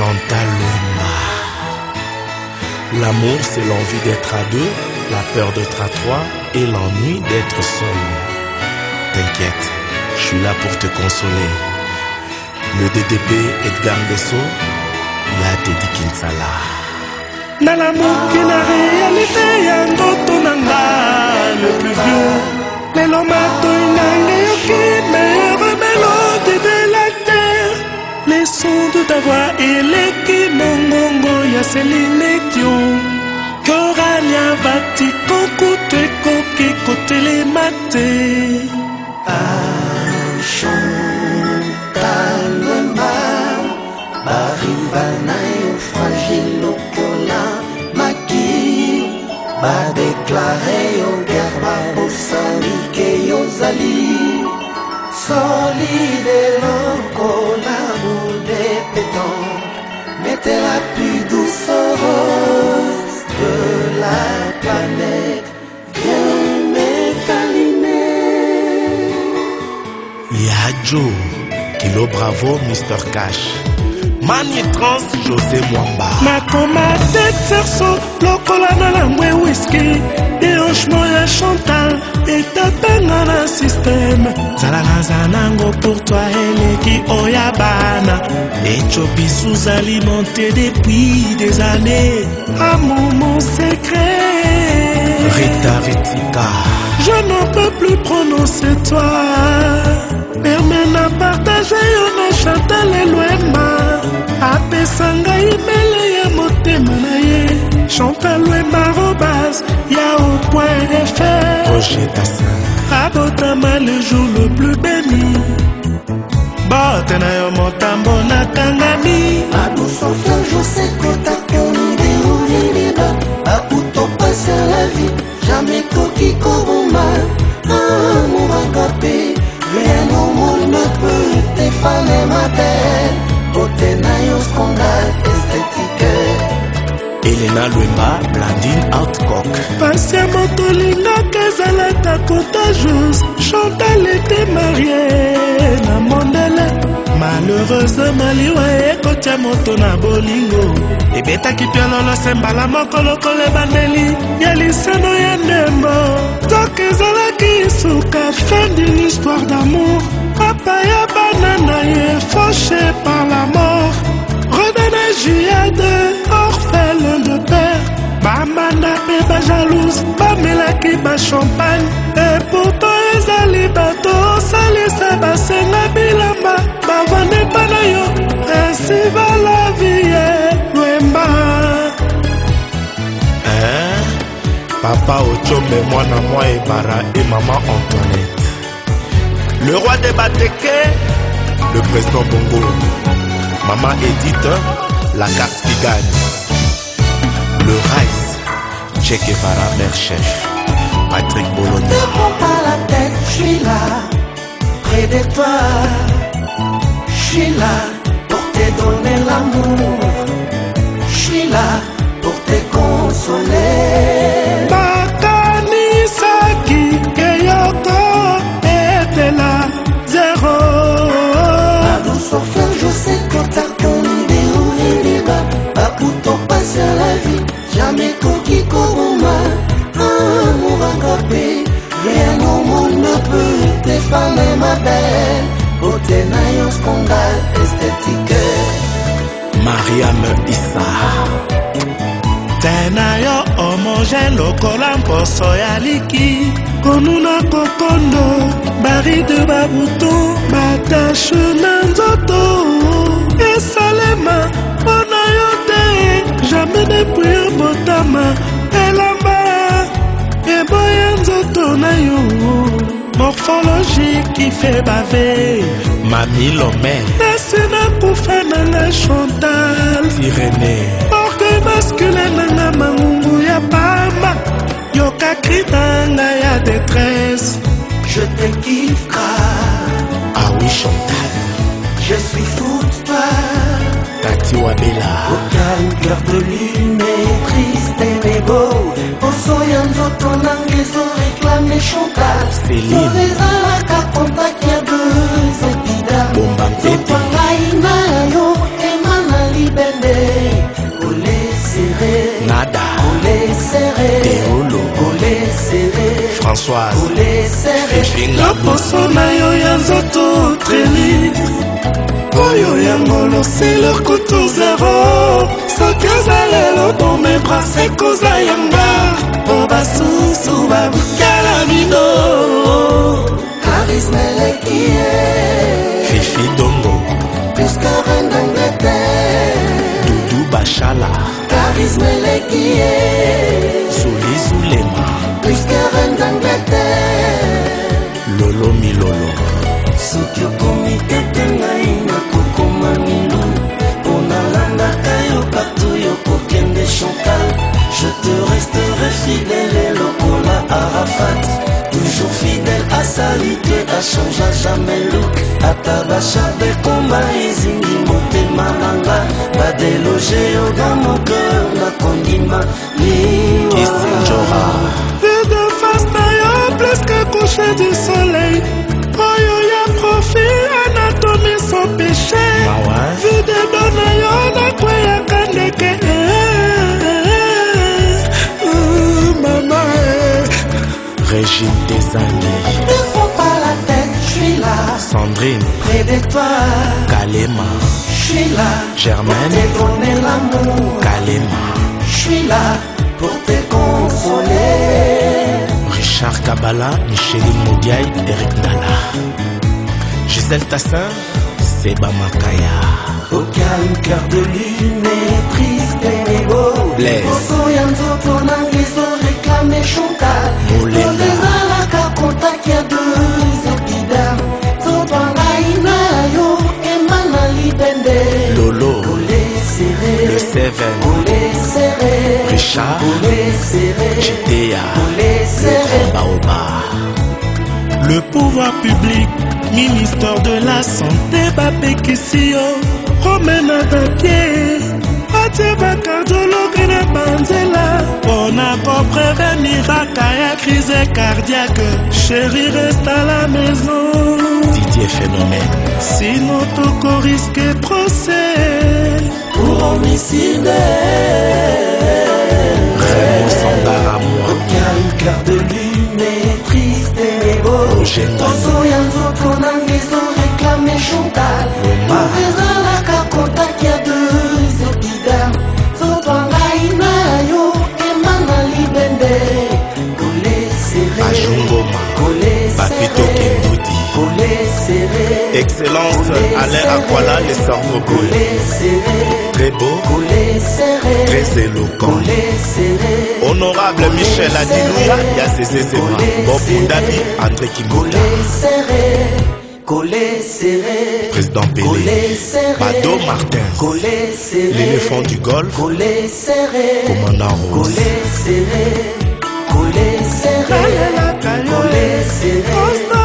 Chantal. L'amour, c'est l'envie d'être à deux, la peur d'être à trois et l'ennui d'être seul. T'inquiète, je suis là pour te consoler. Le DDP Edgar Besso, ya Teddy Kinsala. nalamuki na réalité ya ndoto na nga le plus vieux lelo matoi nanga yoki meilleure les sons de ta voix eleki mongongo ya Dion korania vatiko kutu ekoki kotelema te chantalema bariba na yo fragile lokola maki badeklare yo guerre babosani ke yozali solide lokola boude pétanque mettez la plus douce rose de la planète viens me câliner Ya Joe, Kilo Bravo, Mr. Cash. Mani Trans, José Mwamba. nakoma te cerso lokola na lamwe wiski déhanchement ya chantal etapenga na systeme zala naza nango pour toi eleki oya bana. Echopis alimenté depuis des années. Amour mon secret. Rita Ritika. Je n'en peux plus prononcer toi. Perme na partage yo na chantal elwema apesa ngai mele ya motema na ye chantal lwema robas ya Roger Tassin. abotama le jour le plus béni. Bote na yo motambo nakangami Adusofia José Kota Konide Uliliba Bakuto passe la vie Jamais coquille coroma Amour agapé Rien au monde ne peut t'effaler ma belle. Beauté na yo scandale esthétique. Elena Lwemba, Blandine Outcock. pasi ya moto ezalaka contagieuse chantal ete marie na mondele malheureuse maliwa ekotia moto na bolingo. Ebetaki piololose mbala moko lokola ebandeli ya lisano ya ndembo nzoka ezalaki suka fin d'une histoire d'amour. Papa ya bana na ye fauché par la mort. Redana juade orphelin de père. Bamanda mpe bajalouse bamelaki bachampagne e pourtant ezali bato osalisa basenga bilamba bavandeta na yo ainsi va la vie lwemba Hein? Papa Ochombe, mwana moi Ebara et maman Antoinette. Le roi des Bateke, le président Bongo. Maman Edith, la carte qui gagne. Le Rice, Che Guevara, mère chef. Patrick Bologna. Ne prends pas la tête, je suis là. Près de toi Je suis là pour te donner l'amour. Je suis là pour te consoler. Bakanisaki keyoko etela zero Adusofia José Kota Konide Uliliba Bakuto passe la vie Jamais coquille Mariam Issa. te na yo homogène lokola mposo ya liki konuna kokondo baride babuto batashe na nzoto. Esalema mpo na yo te jamai depuis yo botama. Elamba eboya nzoto na yo morphologie qui fait baver Mamie Lomé. nasi nakufa nanga chantal Irénée. orgueil masculin nanga mangungu ya pamba yoka kri nanga ya détresse Je te grave Ah oui, Chantal. Je suis fou de toi Tati Wabela. Calme, cœur de lune et triste et mais beau poso ya nzoto nanga ezoreklame chantal evelinezalaka kontakt ya dezepida teto ngai na yo ema na libende. Kolesere nada. Kolesere teolo kolesere françoise. Kolesere loposo na yo ya nzoto trelide oyo yango loselo kutu zero soki aza lelo bomebrase koza yanga. Po basusu babukala bino charisme eleki ata bashadekoma ezingi motema nanga badeloge yoga moke nakondima liwakisinjora vide face na yo pleske couche du soleil. Oyo ya profi anatomi sans péché. Vide done toi, kalema je suis là, germaine te donner l'amour, kalema je suis là pour te consoler. richard kabala micheline modiai eric nala gisèle tassin seba makaya. Au calme, cœur de lune et triste et beau. Blaise. Poso ya nzoto nanga ezoreklame chantal. Seven. Richard. Kole le baoba le pouvoir public ministère de la santé bapekisi yo komenaka tie batie bakardiologue na banzela mpo na kopreveniraka ya crise cardiaque. Chéri reste à la maison didier phénomène. Sinon tokoriske procès Pour homicide, raymond sandara moi. Calme, cœur de lune et triste et beau. roger ndani poso ya nzoto nanga ezoreklame excellence alain akwala le cerveau kole serré très beau kole serré très éloquent honorable michel adiluya ya sesesema bob mundabi andré kimbola Collé serré, collé serré. Président Pelé. Collé serré. Bado Martins. L'éléphant du golf Collé serré. commandant rose Collé serré. Serré. Collé serré.